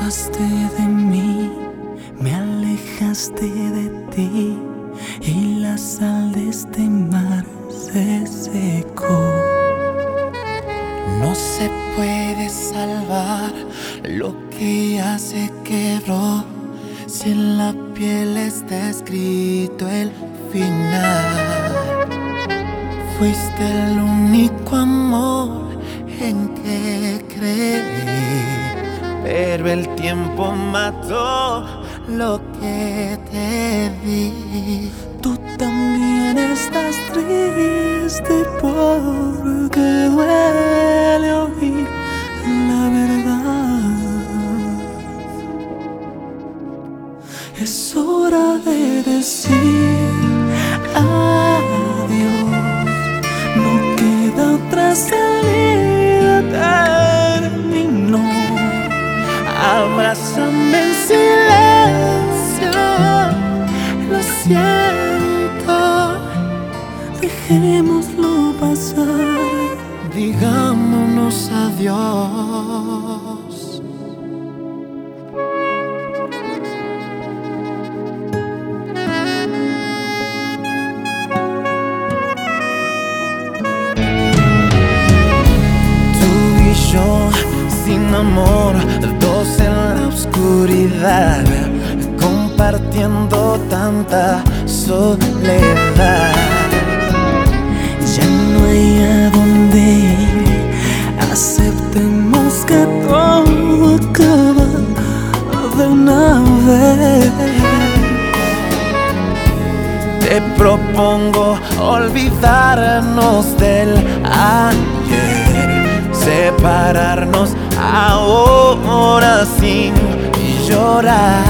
pasaste de mí, me alejaste de ti y la sal de este mar se secó. No se puede salvar lo que ya se quebró si en la piel está escrito el final. Fuiste el único amor en que creí. Pero el tiempo mató lo que te di. Tú también estás triste porque duele oír la verdad. Es hora de decir adiós. No queda otra salida, Abrázame en silencio. Lo siento. Dejémoslo pasar. Digámonos adiós. Tú y yo sin amor, dos en oscuridad, compartiendo tanta soledad. Ya no hay a dónde ir. Aceptemos que todo acaba de una vez. Te propongo olvidarnos del ayer, separarnos ahora sin llorar.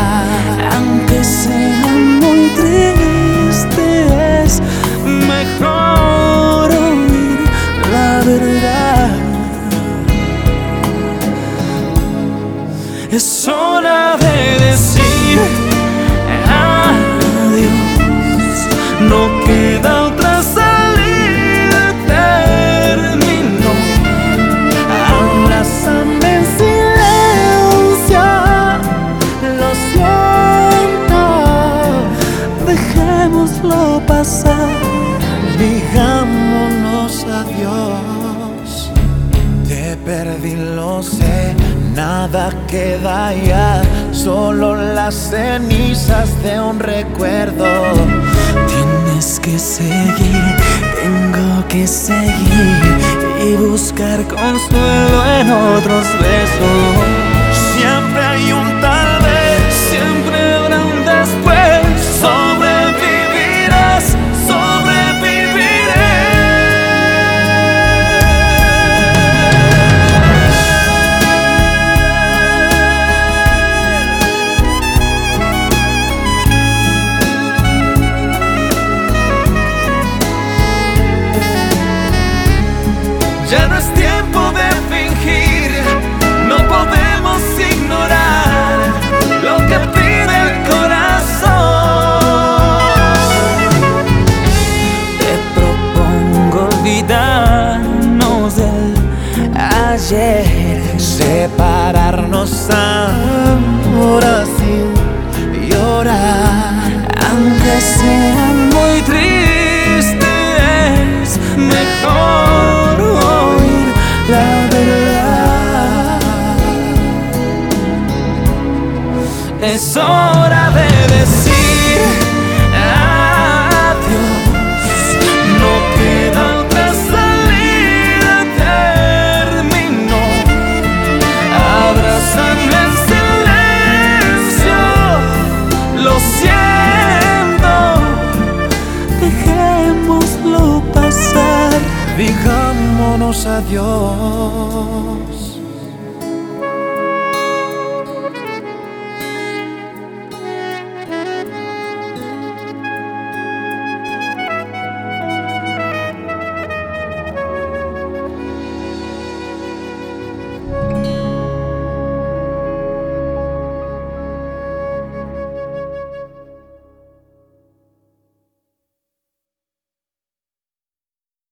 Aunque sea muy triste, es mejor oír la verdad. Es hora de decir adiós. No Dejémoslo pasar. Digámonos adiós. Te perdí, lo sé, nada queda ya, solo las cenizas de un recuerdo. Tienes que seguir, tengo que seguir y buscar consuelo en otros besos. Siempre hay un Ya no es tiempo de fingir, no podemos ignorar lo que pide el corazón. Te propongo olvidarnos del ayer. Separarnos Es hora de decir adiós. No queda otra salida, terminó. Abrázame en silencio, lo siento. Dejémoslo pasar. Digámonos adiós.